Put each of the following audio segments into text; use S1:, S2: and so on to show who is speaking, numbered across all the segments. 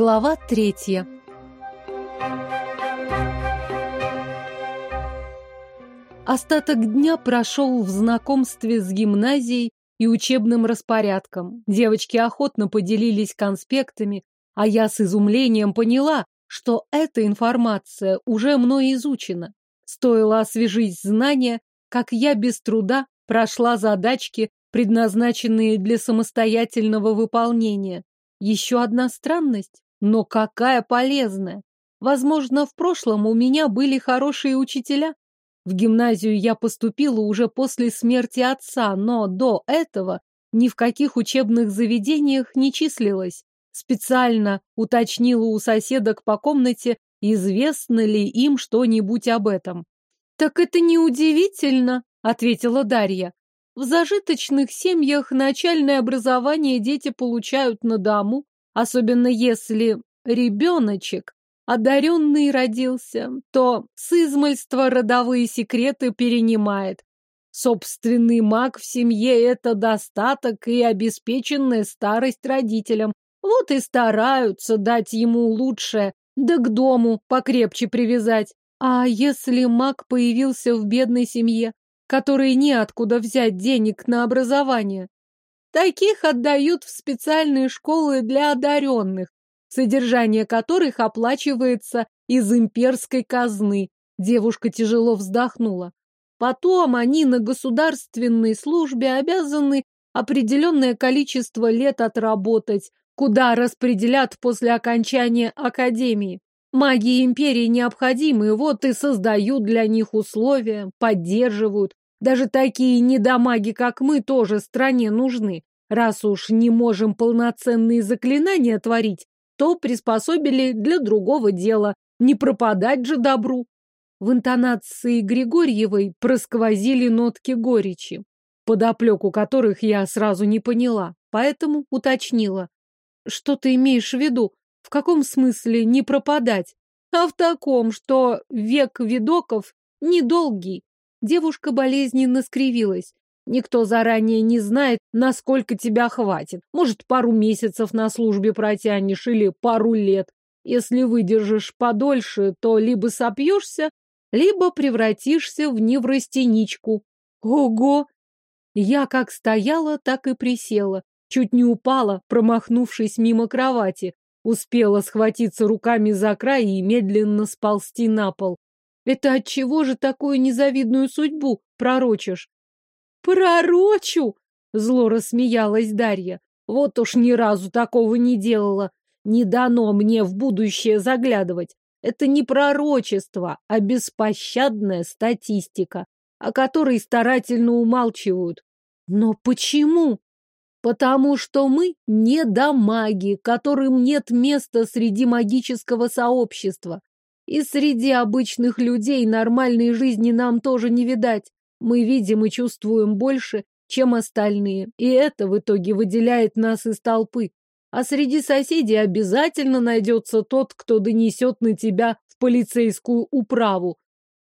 S1: Глава третья. Остаток дня прошел в знакомстве с гимназией и учебным распорядком. Девочки охотно поделились конспектами, а я с изумлением поняла, что эта информация уже мной изучена. Стоило освежить знания, как я без труда прошла задачки, предназначенные для самостоятельного выполнения. Еще одна странность, но какая полезная. Возможно, в прошлом у меня были хорошие учителя. В гимназию я поступила уже после смерти отца, но до этого ни в каких учебных заведениях не числилась. Специально уточнила у соседок по комнате, известно ли им что-нибудь об этом. «Так это неудивительно», — ответила Дарья. В зажиточных семьях начальное образование дети получают на дому, особенно если ребеночек одаренный родился, то с измольства родовые секреты перенимает. Собственный маг в семье — это достаток и обеспеченная старость родителям. Вот и стараются дать ему лучшее, да к дому покрепче привязать. А если маг появился в бедной семье? которой неоткуда взять денег на образование. Таких отдают в специальные школы для одаренных, содержание которых оплачивается из имперской казны. Девушка тяжело вздохнула. Потом они на государственной службе обязаны определенное количество лет отработать, куда распределят после окончания академии. Магии империи необходимы, вот и создают для них условия, поддерживают. Даже такие недомаги, как мы, тоже стране нужны. Раз уж не можем полноценные заклинания творить, то приспособили для другого дела. Не пропадать же добру. В интонации Григорьевой просквозили нотки горечи, подоплеку которых я сразу не поняла, поэтому уточнила. Что ты имеешь в виду? В каком смысле не пропадать? А в таком, что век видоков недолгий. Девушка болезненно скривилась. Никто заранее не знает, насколько тебя хватит. Может, пару месяцев на службе протянешь или пару лет. Если выдержишь подольше, то либо сопьешься, либо превратишься в неврастеничку. Ого! Я как стояла, так и присела. Чуть не упала, промахнувшись мимо кровати. Успела схватиться руками за край и медленно сползти на пол. Это от чего же такую незавидную судьбу пророчишь? Пророчу! Зло рассмеялась Дарья. Вот уж ни разу такого не делала. Не дано мне в будущее заглядывать. Это не пророчество, а беспощадная статистика, о которой старательно умалчивают. Но почему? Потому что мы не дамаги, которым нет места среди магического сообщества. И среди обычных людей нормальной жизни нам тоже не видать. Мы видим и чувствуем больше, чем остальные, и это в итоге выделяет нас из толпы. А среди соседей обязательно найдется тот, кто донесет на тебя в полицейскую управу.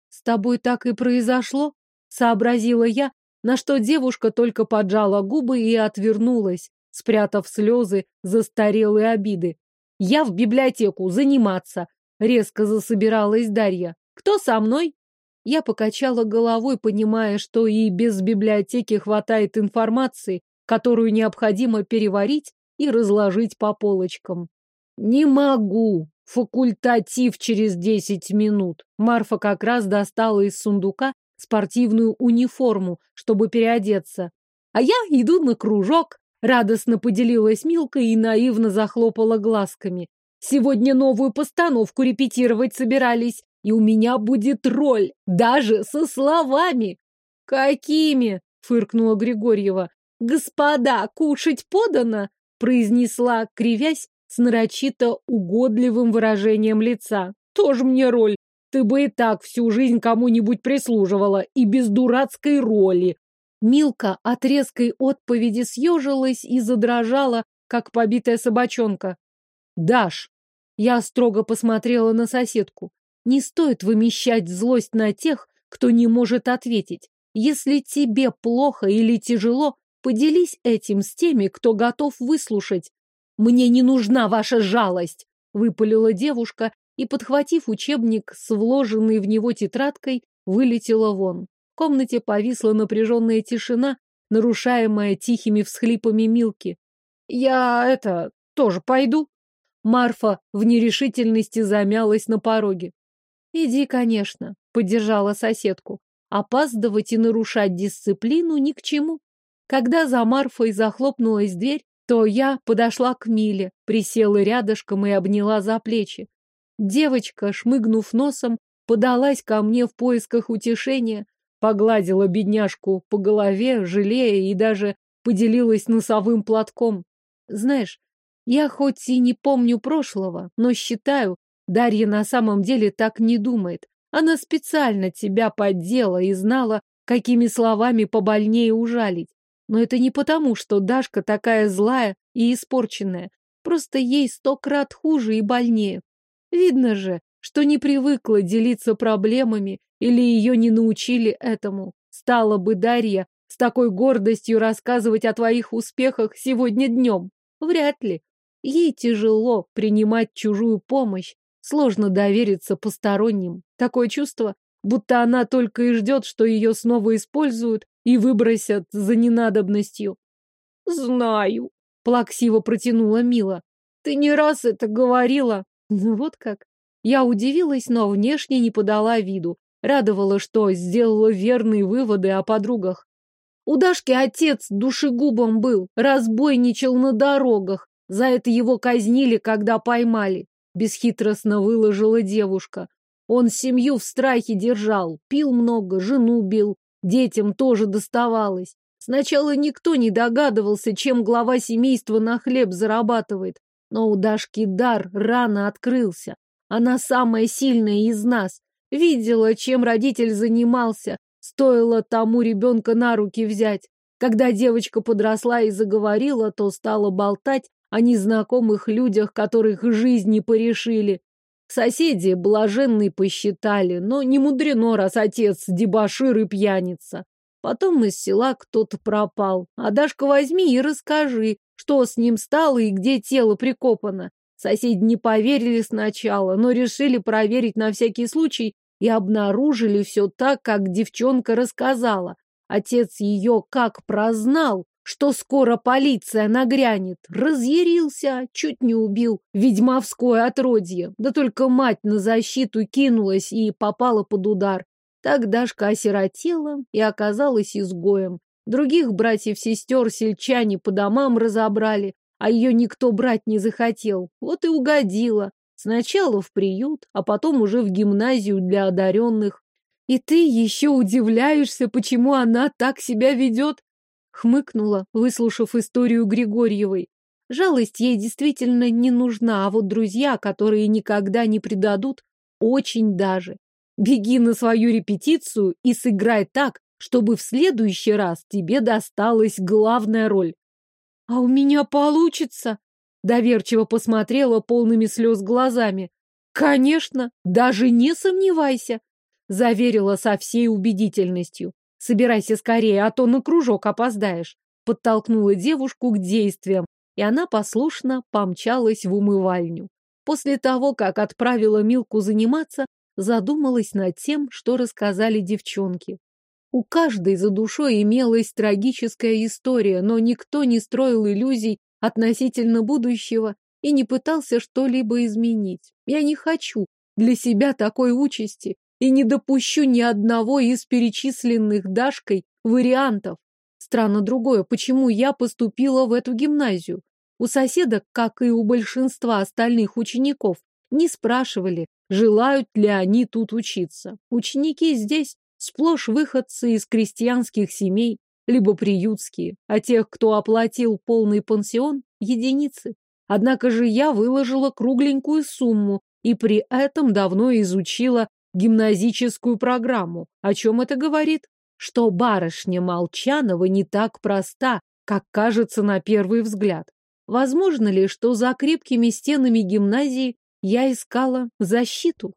S1: С тобой так и произошло, сообразила я, на что девушка только поджала губы и отвернулась, спрятав слезы застарелые обиды. Я в библиотеку заниматься, Резко засобиралась Дарья. «Кто со мной?» Я покачала головой, понимая, что и без библиотеки хватает информации, которую необходимо переварить и разложить по полочкам. «Не могу! Факультатив через десять минут!» Марфа как раз достала из сундука спортивную униформу, чтобы переодеться. «А я иду на кружок!» Радостно поделилась Милка и наивно захлопала глазками. Сегодня новую постановку репетировать собирались, и у меня будет роль, даже со словами. Какими? фыркнула Григорьева. Господа, кушать подано, произнесла, кривясь с нарочито угодливым выражением лица. Тоже мне роль. Ты бы и так всю жизнь кому-нибудь прислуживала, и без дурацкой роли. Милка от резкой отповеди съежилась и задрожала, как побитая собачонка. Даш, я строго посмотрела на соседку. Не стоит вымещать злость на тех, кто не может ответить. Если тебе плохо или тяжело, поделись этим с теми, кто готов выслушать. Мне не нужна ваша жалость, выпалила девушка и, подхватив учебник с вложенной в него тетрадкой, вылетела вон. В комнате повисла напряженная тишина, нарушаемая тихими всхлипами Милки. «Я, это, тоже пойду?» Марфа в нерешительности замялась на пороге. «Иди, конечно», — поддержала соседку. Опаздывать и нарушать дисциплину ни к чему. Когда за Марфой захлопнулась дверь, то я подошла к Миле, присела рядышком и обняла за плечи. Девочка, шмыгнув носом, подалась ко мне в поисках утешения, погладила бедняжку по голове, жалея и даже поделилась носовым платком. Знаешь, я хоть и не помню прошлого, но считаю, Дарья на самом деле так не думает. Она специально тебя поддела и знала, какими словами побольнее ужалить. Но это не потому, что Дашка такая злая и испорченная. Просто ей сто крат хуже и больнее. Видно же, что не привыкла делиться проблемами или ее не научили этому. Стала бы Дарья с такой гордостью рассказывать о твоих успехах сегодня днем. Вряд ли. Ей тяжело принимать чужую помощь, сложно довериться посторонним. Такое чувство, будто она только и ждет, что ее снова используют и выбросят за ненадобностью. «Знаю», — плаксиво протянула Мила. «Ты не раз это говорила». Ну вот как. Я удивилась, но внешне не подала виду. Радовала, что сделала верные выводы о подругах. У Дашки отец душегубом был, разбойничал на дорогах. За это его казнили, когда поймали. Бесхитростно выложила девушка. Он семью в страхе держал, пил много, жену бил, Детям тоже доставалось. Сначала никто не догадывался, чем глава семейства на хлеб зарабатывает. Но у Дашки дар рано открылся. Она самая сильная из нас. Видела, чем родитель занимался. Стоило тому ребенка на руки взять. Когда девочка подросла и заговорила, то стала болтать о незнакомых людях, которых жизнь не порешили. Соседи блаженный посчитали, но не мудрено, раз отец дебошир и пьяница. Потом из села кто-то пропал. А Дашка возьми и расскажи, что с ним стало и где тело прикопано. Соседи не поверили сначала, но решили проверить на всякий случай и обнаружили все так, как девчонка рассказала. Отец ее как прознал, что скоро полиция нагрянет. Разъярился, чуть не убил ведьмовское отродье. Да только мать на защиту кинулась и попала под удар. Так Дашка осиротела и оказалась изгоем. Других братьев-сестер сельчане по домам разобрали, а ее никто брать не захотел. Вот и угодила. Сначала в приют, а потом уже в гимназию для одаренных. И ты еще удивляешься, почему она так себя ведет? Хмыкнула, выслушав историю Григорьевой. Жалость ей действительно не нужна, а вот друзья, которые никогда не предадут, очень даже. Беги на свою репетицию и сыграй так, чтобы в следующий раз тебе досталась главная роль. А у меня получится? Доверчиво посмотрела полными слез глазами. Конечно, даже не сомневайся, заверила со всей убедительностью. Собирайся скорее, а то на кружок опоздаешь. Подтолкнула девушку к действиям, и она послушно помчалась в умывальню. После того, как отправила Милку заниматься, задумалась над тем, что рассказали девчонки. У каждой за душой имелась трагическая история, но никто не строил иллюзий относительно будущего и не пытался что-либо изменить. Я не хочу для себя такой участи, и не допущу ни одного из перечисленных Дашкой вариантов. Странно другое, почему я поступила в эту гимназию. У соседок, как и у большинства остальных учеников, не спрашивали, желают ли они тут учиться. Ученики здесь сплошь выходцы из крестьянских семей, либо приютские, а тех, кто оплатил полный пансион, единицы. Однако же я выложила кругленькую сумму и при этом давно изучила гимназическую программу. О чем это говорит? Что барышня Молчанова не так проста, как кажется на первый взгляд. Возможно ли, что за крепкими стенами гимназии я искала защиту?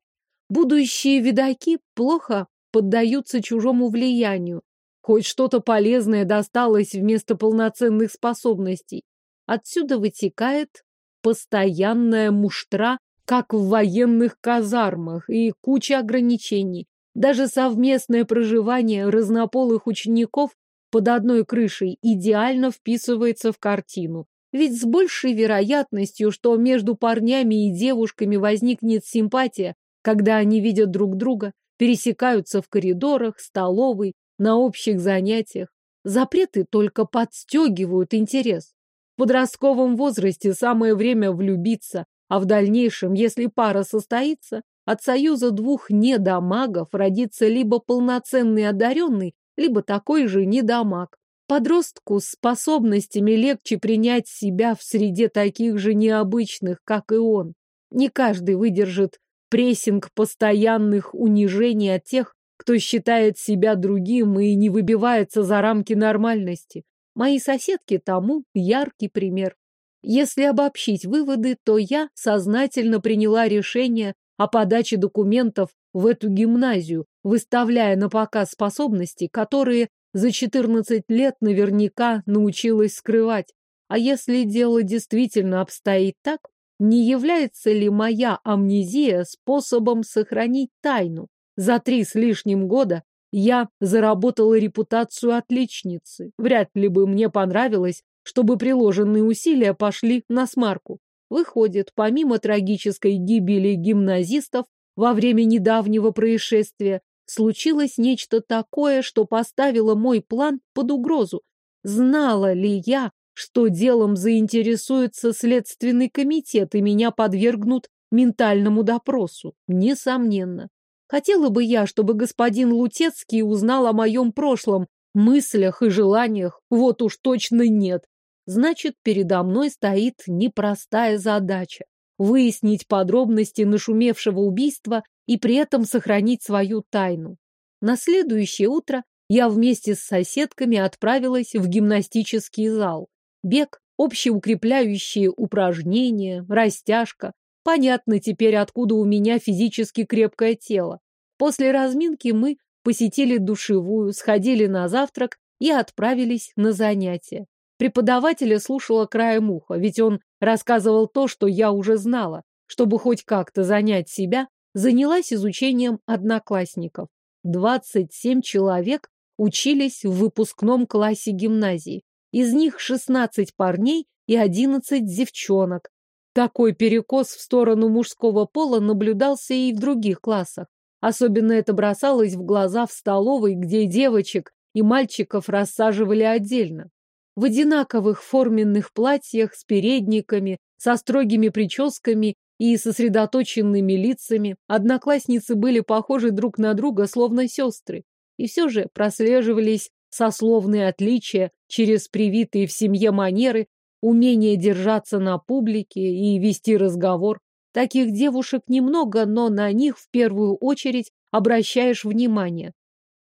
S1: Будущие видаки плохо поддаются чужому влиянию. Хоть что-то полезное досталось вместо полноценных способностей. Отсюда вытекает постоянная муштра как в военных казармах, и куча ограничений. Даже совместное проживание разнополых учеников под одной крышей идеально вписывается в картину. Ведь с большей вероятностью, что между парнями и девушками возникнет симпатия, когда они видят друг друга, пересекаются в коридорах, столовой, на общих занятиях. Запреты только подстегивают интерес. В подростковом возрасте самое время влюбиться, а в дальнейшем, если пара состоится, от союза двух недомагов родится либо полноценный одаренный, либо такой же недомаг. Подростку с способностями легче принять себя в среде таких же необычных, как и он. Не каждый выдержит прессинг постоянных унижений от тех, кто считает себя другим и не выбивается за рамки нормальности. Мои соседки тому яркий пример. Если обобщить выводы, то я сознательно приняла решение о подаче документов в эту гимназию, выставляя на показ способности, которые за 14 лет наверняка научилась скрывать. А если дело действительно обстоит так, не является ли моя амнезия способом сохранить тайну? За три с лишним года я заработала репутацию отличницы. Вряд ли бы мне понравилось, чтобы приложенные усилия пошли на смарку. Выходит, помимо трагической гибели гимназистов во время недавнего происшествия, случилось нечто такое, что поставило мой план под угрозу. Знала ли я, что делом заинтересуется следственный комитет и меня подвергнут ментальному допросу? Несомненно. Хотела бы я, чтобы господин Лутецкий узнал о моем прошлом, мыслях и желаниях. Вот уж точно нет. Значит, передо мной стоит непростая задача выяснить подробности нашумевшего убийства и при этом сохранить свою тайну. На следующее утро я вместе с соседками отправилась в гимнастический зал. Бег, общеукрепляющие упражнения, растяжка. Понятно теперь, откуда у меня физически крепкое тело. После разминки мы посетили душевую, сходили на завтрак и отправились на занятия. Преподавателя слушала краем уха, ведь он рассказывал то, что я уже знала. Чтобы хоть как-то занять себя, занялась изучением одноклассников. 27 человек учились в выпускном классе гимназии. Из них 16 парней и 11 девчонок. Такой перекос в сторону мужского пола наблюдался и в других классах. Особенно это бросалось в глаза в столовой, где девочек и мальчиков рассаживали отдельно в одинаковых форменных платьях с передниками, со строгими прическами и сосредоточенными лицами. Одноклассницы были похожи друг на друга, словно сестры. И все же прослеживались сословные отличия через привитые в семье манеры, умение держаться на публике и вести разговор. Таких девушек немного, но на них в первую очередь обращаешь внимание.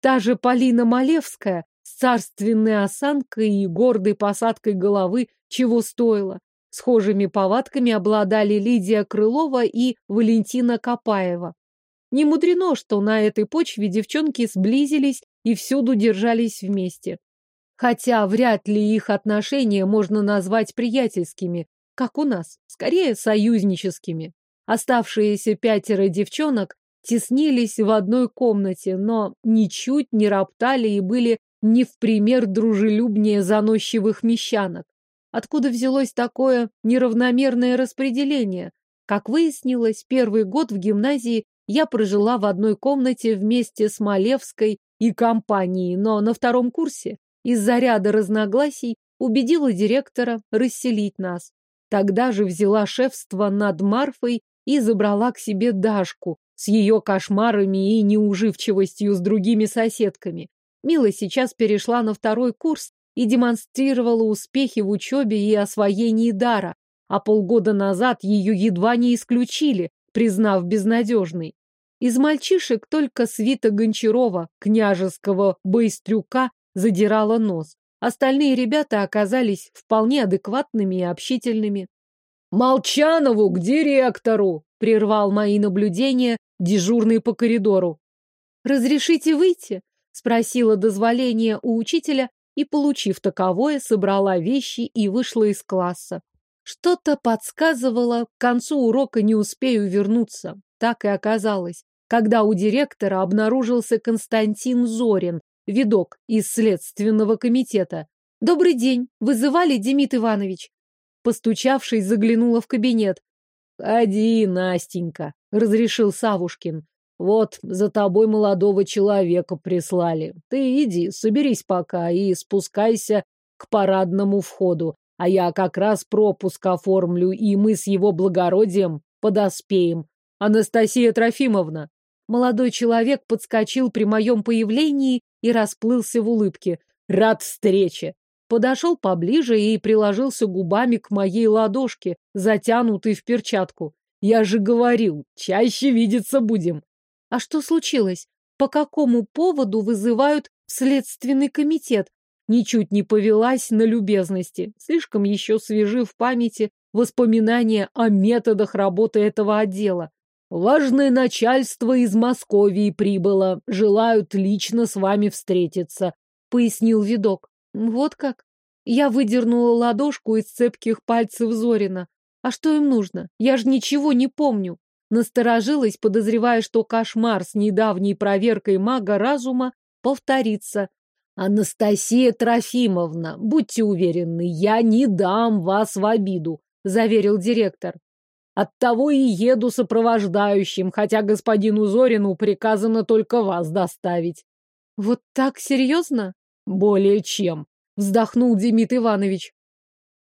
S1: Та же Полина Малевская с царственной осанкой и гордой посадкой головы, чего стоило. Схожими повадками обладали Лидия Крылова и Валентина Копаева. Не мудрено, что на этой почве девчонки сблизились и всюду держались вместе. Хотя вряд ли их отношения можно назвать приятельскими, как у нас, скорее союзническими. Оставшиеся пятеро девчонок теснились в одной комнате, но ничуть не роптали и были не в пример дружелюбнее заносчивых мещанок. Откуда взялось такое неравномерное распределение? Как выяснилось, первый год в гимназии я прожила в одной комнате вместе с Малевской и компанией, но на втором курсе из-за ряда разногласий убедила директора расселить нас. Тогда же взяла шефство над Марфой и забрала к себе Дашку с ее кошмарами и неуживчивостью с другими соседками. Мила сейчас перешла на второй курс и демонстрировала успехи в учебе и освоении дара, а полгода назад ее едва не исключили, признав безнадежной. Из мальчишек только свита Гончарова, княжеского быстрюка, задирала нос. Остальные ребята оказались вполне адекватными и общительными. «Молчанову к директору!» — прервал мои наблюдения дежурный по коридору. «Разрешите выйти?» Спросила дозволения у учителя и, получив таковое, собрала вещи и вышла из класса. Что-то подсказывало, к концу урока не успею вернуться. Так и оказалось, когда у директора обнаружился Константин Зорин, видок из Следственного комитета. «Добрый день. Вызывали, Демид Иванович?» Постучавшись, заглянула в кабинет. «Ходи, Настенька», — разрешил Савушкин. «Вот, за тобой молодого человека прислали. Ты иди, соберись пока и спускайся к парадному входу, а я как раз пропуск оформлю, и мы с его благородием подоспеем. Анастасия Трофимовна!» Молодой человек подскочил при моем появлении и расплылся в улыбке. «Рад встрече!» Подошел поближе и приложился губами к моей ладошке, затянутой в перчатку. «Я же говорил, чаще видеться будем!» «А что случилось? По какому поводу вызывают следственный комитет?» Ничуть не повелась на любезности. Слишком еще свежи в памяти воспоминания о методах работы этого отдела. Важное начальство из Московии прибыло. Желают лично с вами встретиться, пояснил видок. Вот как? Я выдернула ладошку из цепких пальцев Зорина. А что им нужно? Я же ничего не помню. Насторожилась, подозревая, что кошмар с недавней проверкой мага разума повторится. Анастасия Трофимовна, будьте уверены, я не дам вас в обиду, заверил директор. Оттого и еду сопровождающим, хотя господину Зорину приказано только вас доставить. Вот так серьезно? Более чем, вздохнул Демид Иванович.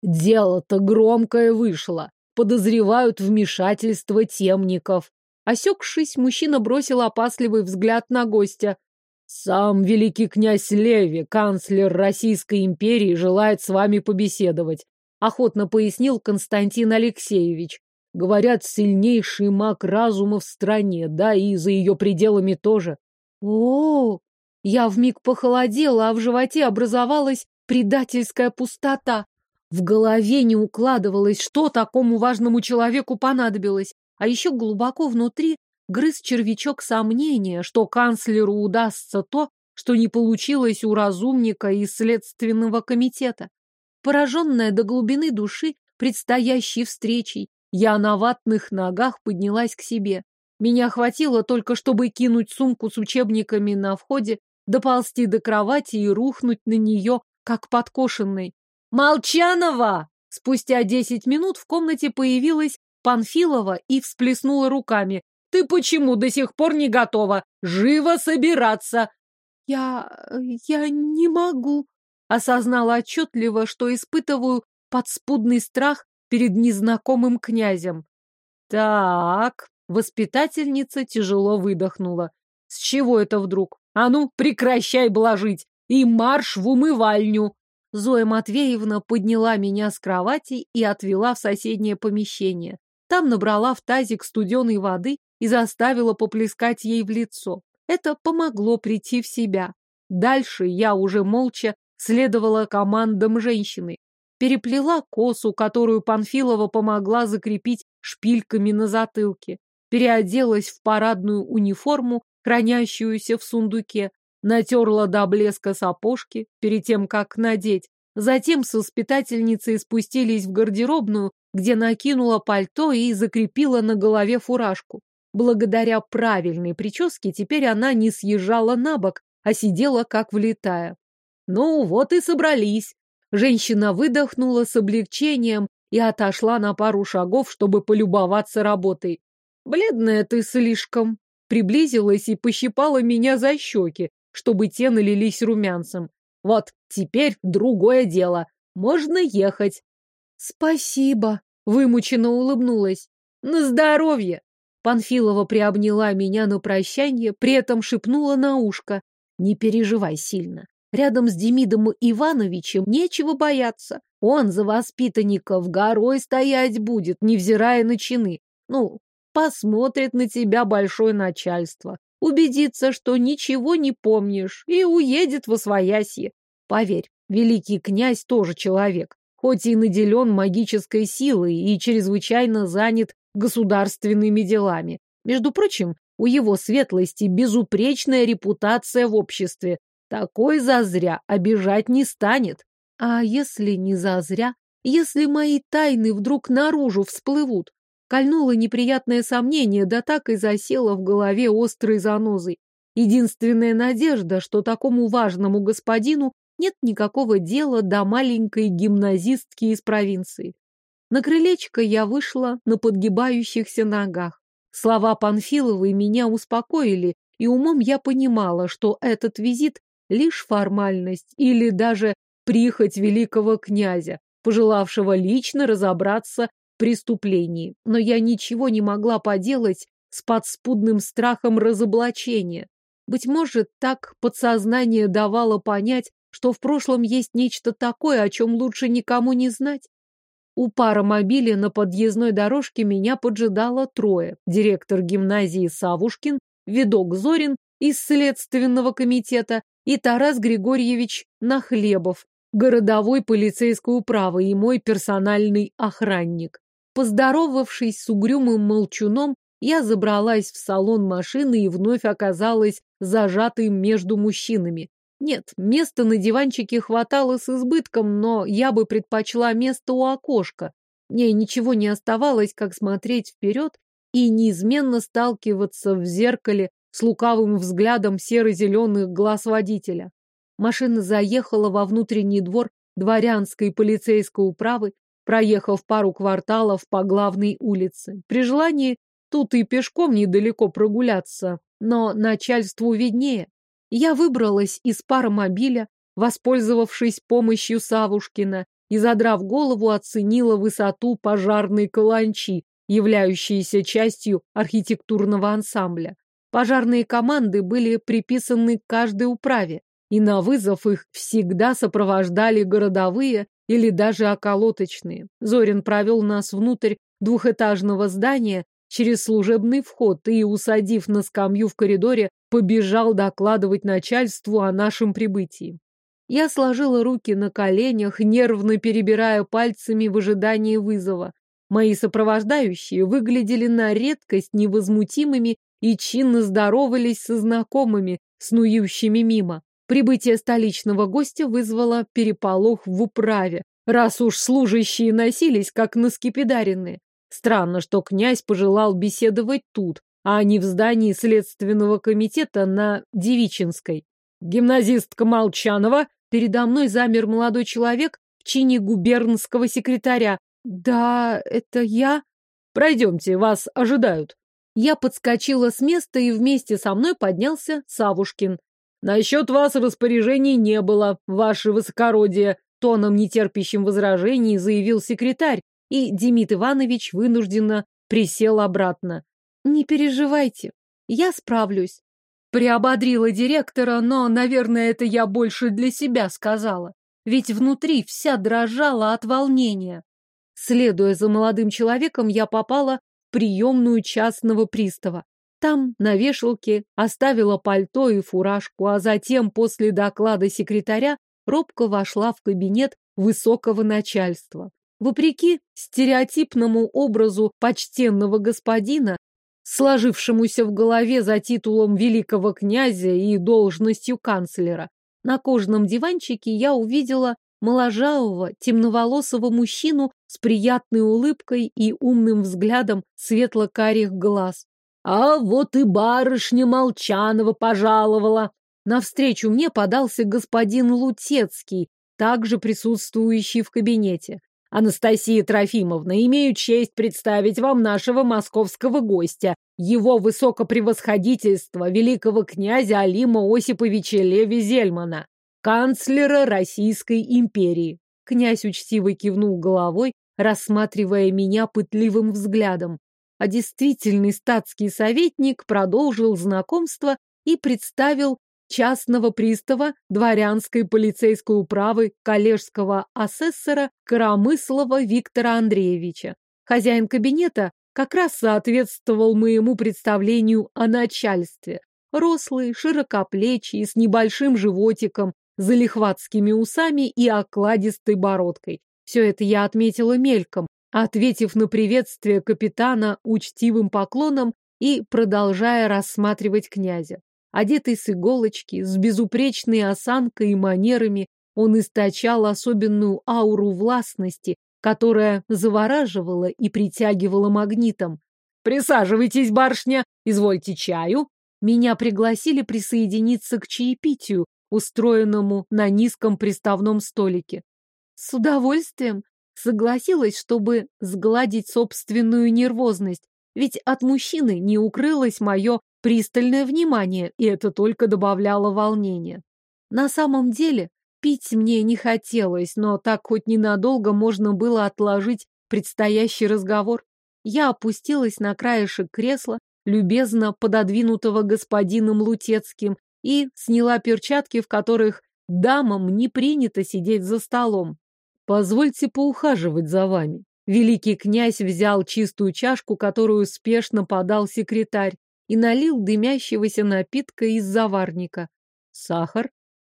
S1: Дело-то громкое вышло. Подозревают вмешательство темников. Осекшись, мужчина бросил опасливый взгляд на гостя. Сам великий князь Леви, канцлер Российской империи, желает с вами побеседовать, охотно пояснил Константин Алексеевич. Говорят, сильнейший маг разума в стране, да и за ее пределами тоже. О, -о, -о я вмиг похолодела, а в животе образовалась предательская пустота. В голове не укладывалось, что такому важному человеку понадобилось, а еще глубоко внутри грыз червячок сомнения, что канцлеру удастся то, что не получилось у разумника из следственного комитета. Пораженная до глубины души предстоящей встречей, я на ватных ногах поднялась к себе. Меня хватило только, чтобы кинуть сумку с учебниками на входе, доползти до кровати и рухнуть на нее, как подкошенный. «Молчанова!» Спустя десять минут в комнате появилась Панфилова и всплеснула руками. «Ты почему до сих пор не готова? Живо собираться!» «Я... я не могу», — осознала отчетливо, что испытываю подспудный страх перед незнакомым князем. Так, воспитательница тяжело выдохнула. С чего это вдруг? А ну, прекращай блажить и марш в умывальню. Зоя Матвеевна подняла меня с кровати и отвела в соседнее помещение. Там набрала в тазик студеной воды и заставила поплескать ей в лицо. Это помогло прийти в себя. Дальше я уже молча следовала командам женщины переплела косу, которую Панфилова помогла закрепить шпильками на затылке, переоделась в парадную униформу, хранящуюся в сундуке, натерла до блеска сапожки перед тем, как надеть. Затем с воспитательницей спустились в гардеробную, где накинула пальто и закрепила на голове фуражку. Благодаря правильной прическе теперь она не съезжала на бок, а сидела как влитая. Ну вот и собрались. Женщина выдохнула с облегчением и отошла на пару шагов, чтобы полюбоваться работой. «Бледная ты слишком!» Приблизилась и пощипала меня за щеки, чтобы те налились румянцем. «Вот, теперь другое дело. Можно ехать». «Спасибо!» — вымученно улыбнулась. «На здоровье!» Панфилова приобняла меня на прощание, при этом шепнула на ушко. «Не переживай сильно. Рядом с Демидом Ивановичем нечего бояться. Он за воспитанников горой стоять будет, невзирая на чины. Ну, посмотрит на тебя большое начальство, убедится, что ничего не помнишь, и уедет во своясье. Поверь, великий князь тоже человек, хоть и наделен магической силой и чрезвычайно занят государственными делами. Между прочим, у его светлости безупречная репутация в обществе, такой зазря обижать не станет. А если не зазря? если мои тайны вдруг наружу всплывут? Кольнуло неприятное сомнение, да так и засело в голове острой занозой. Единственная надежда, что такому важному господину нет никакого дела до маленькой гимназистки из провинции. На крылечко я вышла на подгибающихся ногах. Слова Панфиловой меня успокоили, и умом я понимала, что этот визит — лишь формальность или даже прихоть великого князя, пожелавшего лично разобраться преступлении, но я ничего не могла поделать с подспудным страхом разоблачения. Быть может, так подсознание давало понять, что в прошлом есть нечто такое, о чем лучше никому не знать. У паромобиля на подъездной дорожке меня поджидало трое. Директор гимназии Савушкин, видок Зорин из Следственного комитета и Тарас Григорьевич Нахлебов, городовой полицейской управы и мой персональный охранник. Поздоровавшись с угрюмым молчуном, я забралась в салон машины и вновь оказалась зажатой между мужчинами. Нет, места на диванчике хватало с избытком, но я бы предпочла место у окошка. Мне ничего не оставалось, как смотреть вперед и неизменно сталкиваться в зеркале с лукавым взглядом серо-зеленых глаз водителя. Машина заехала во внутренний двор дворянской полицейской управы, проехав пару кварталов по главной улице. При желании тут и пешком недалеко прогуляться, но начальству виднее. Я выбралась из паромобиля, воспользовавшись помощью Савушкина, и, задрав голову, оценила высоту пожарной каланчи, являющейся частью архитектурного ансамбля. Пожарные команды были приписаны каждой управе, и на вызов их всегда сопровождали городовые или даже околоточные. Зорин провел нас внутрь двухэтажного здания через служебный вход и, усадив на скамью в коридоре, побежал докладывать начальству о нашем прибытии. Я сложила руки на коленях, нервно перебирая пальцами в ожидании вызова. Мои сопровождающие выглядели на редкость невозмутимыми и чинно здоровались со знакомыми, снующими мимо. Прибытие столичного гостя вызвало переполох в управе, раз уж служащие носились, как на скипидаренные. Странно, что князь пожелал беседовать тут, а не в здании следственного комитета на Девичинской. Гимназистка Молчанова, передо мной замер молодой человек в чине губернского секретаря. Да, это я. Пройдемте, вас ожидают. Я подскочила с места, и вместе со мной поднялся Савушкин. Насчет вас распоряжений не было, ваше высокородие, тоном нетерпящим возражений заявил секретарь, и Демид Иванович вынужденно присел обратно. Не переживайте, я справлюсь. Приободрила директора, но, наверное, это я больше для себя сказала, ведь внутри вся дрожала от волнения. Следуя за молодым человеком, я попала в приемную частного пристава. Там, на вешалке, оставила пальто и фуражку, а затем, после доклада секретаря, робко вошла в кабинет высокого начальства. Вопреки стереотипному образу почтенного господина, сложившемуся в голове за титулом великого князя и должностью канцлера, на кожаном диванчике я увидела моложавого, темноволосого мужчину с приятной улыбкой и умным взглядом светло-карих глаз. А вот и барышня Молчанова пожаловала. Навстречу мне подался господин Лутецкий, также присутствующий в кабинете. Анастасия Трофимовна, имею честь представить вам нашего московского гостя, его высокопревосходительство, великого князя Алима Осиповича Леви Зельмана, канцлера Российской империи. Князь учтиво кивнул головой, рассматривая меня пытливым взглядом а действительный статский советник продолжил знакомство и представил частного пристава дворянской полицейской управы коллежского асессора Карамыслова Виктора Андреевича. Хозяин кабинета как раз соответствовал моему представлению о начальстве. Рослый, широкоплечий, с небольшим животиком, залихватскими усами и окладистой бородкой. Все это я отметила мельком, ответив на приветствие капитана учтивым поклоном и продолжая рассматривать князя. Одетый с иголочки, с безупречной осанкой и манерами, он источал особенную ауру властности которая завораживала и притягивала магнитом. «Присаживайтесь, барышня, извольте чаю». Меня пригласили присоединиться к чаепитию, устроенному на низком приставном столике. С удовольствием согласилась, чтобы сгладить собственную нервозность, ведь от мужчины не укрылось мое пристальное внимание, и это только добавляло волнения. На самом деле, пить мне не хотелось, но так хоть ненадолго можно было отложить предстоящий разговор. Я опустилась на краешек кресла, любезно пододвинутого господином Лутецким, и сняла перчатки, в которых дамам не принято сидеть за столом. Позвольте поухаживать за вами. Великий князь взял чистую чашку, которую спешно подал секретарь, и налил дымящегося напитка из заварника. Сахар?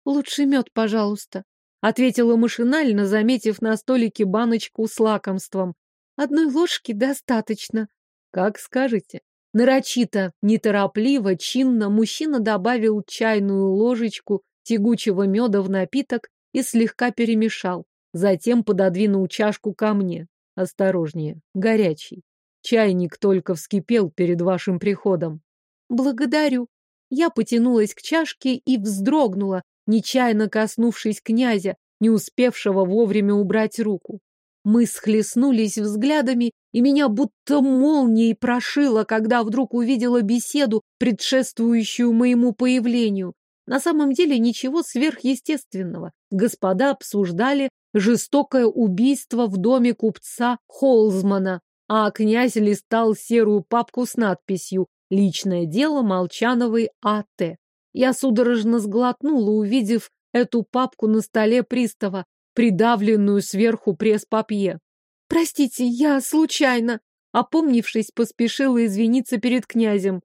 S1: Лучше мед, пожалуйста, ответила машинально, заметив на столике баночку с лакомством. Одной ложки достаточно. Как скажете. Нарочито, неторопливо, чинно мужчина добавил чайную ложечку тягучего меда в напиток и слегка перемешал. Затем пододвинул чашку ко мне. Осторожнее, горячий. Чайник только вскипел перед вашим приходом. Благодарю. Я потянулась к чашке и вздрогнула, нечаянно коснувшись князя, не успевшего вовремя убрать руку. Мы схлестнулись взглядами, и меня будто молнией прошило, когда вдруг увидела беседу, предшествующую моему появлению. На самом деле ничего сверхъестественного. Господа обсуждали жестокое убийство в доме купца Холзмана, а князь листал серую папку с надписью «Личное дело Молчановой А.Т». Я судорожно сглотнула, увидев эту папку на столе пристава, придавленную сверху пресс-папье. «Простите, я случайно!» Опомнившись, поспешила извиниться перед князем.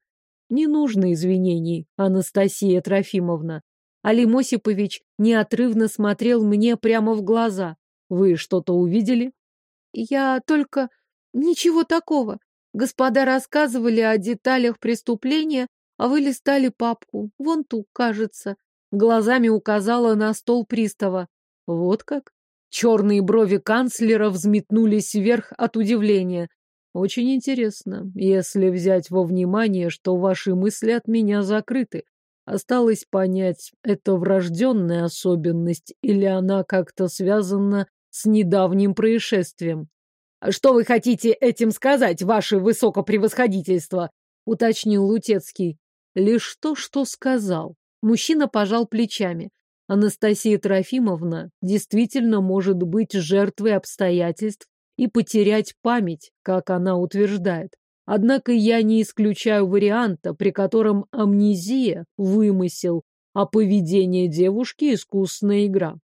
S1: «Не нужно извинений, Анастасия Трофимовна. Алим Осипович неотрывно смотрел мне прямо в глаза. Вы что-то увидели? Я только... Ничего такого. Господа рассказывали о деталях преступления, а вы листали папку. Вон ту, кажется. Глазами указала на стол пристава. Вот как? Черные брови канцлера взметнулись вверх от удивления. Очень интересно, если взять во внимание, что ваши мысли от меня закрыты. Осталось понять, это врожденная особенность или она как-то связана с недавним происшествием. «Что вы хотите этим сказать, ваше высокопревосходительство?» — уточнил Лутецкий. «Лишь то, что сказал». Мужчина пожал плечами. Анастасия Трофимовна действительно может быть жертвой обстоятельств и потерять память, как она утверждает. Однако я не исключаю варианта, при котором амнезия – вымысел, а поведение девушки – искусная игра.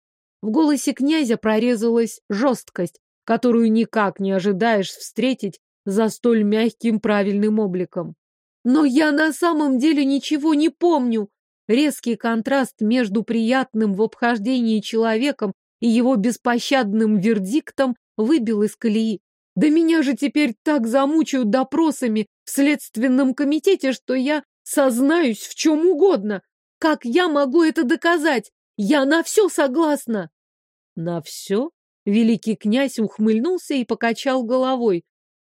S1: В голосе князя прорезалась жесткость, которую никак не ожидаешь встретить за столь мягким правильным обликом. Но я на самом деле ничего не помню. Резкий контраст между приятным в обхождении человеком и его беспощадным вердиктом выбил из колеи. Да меня же теперь так замучают допросами в следственном комитете, что я сознаюсь в чем угодно. Как я могу это доказать? Я на все согласна. На все? Великий князь ухмыльнулся и покачал головой.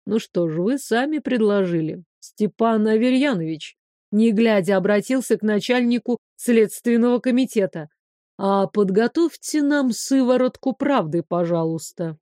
S1: Ну что ж, вы сами предложили. Степан Аверьянович, не глядя, обратился к начальнику следственного комитета. А подготовьте нам сыворотку правды, пожалуйста.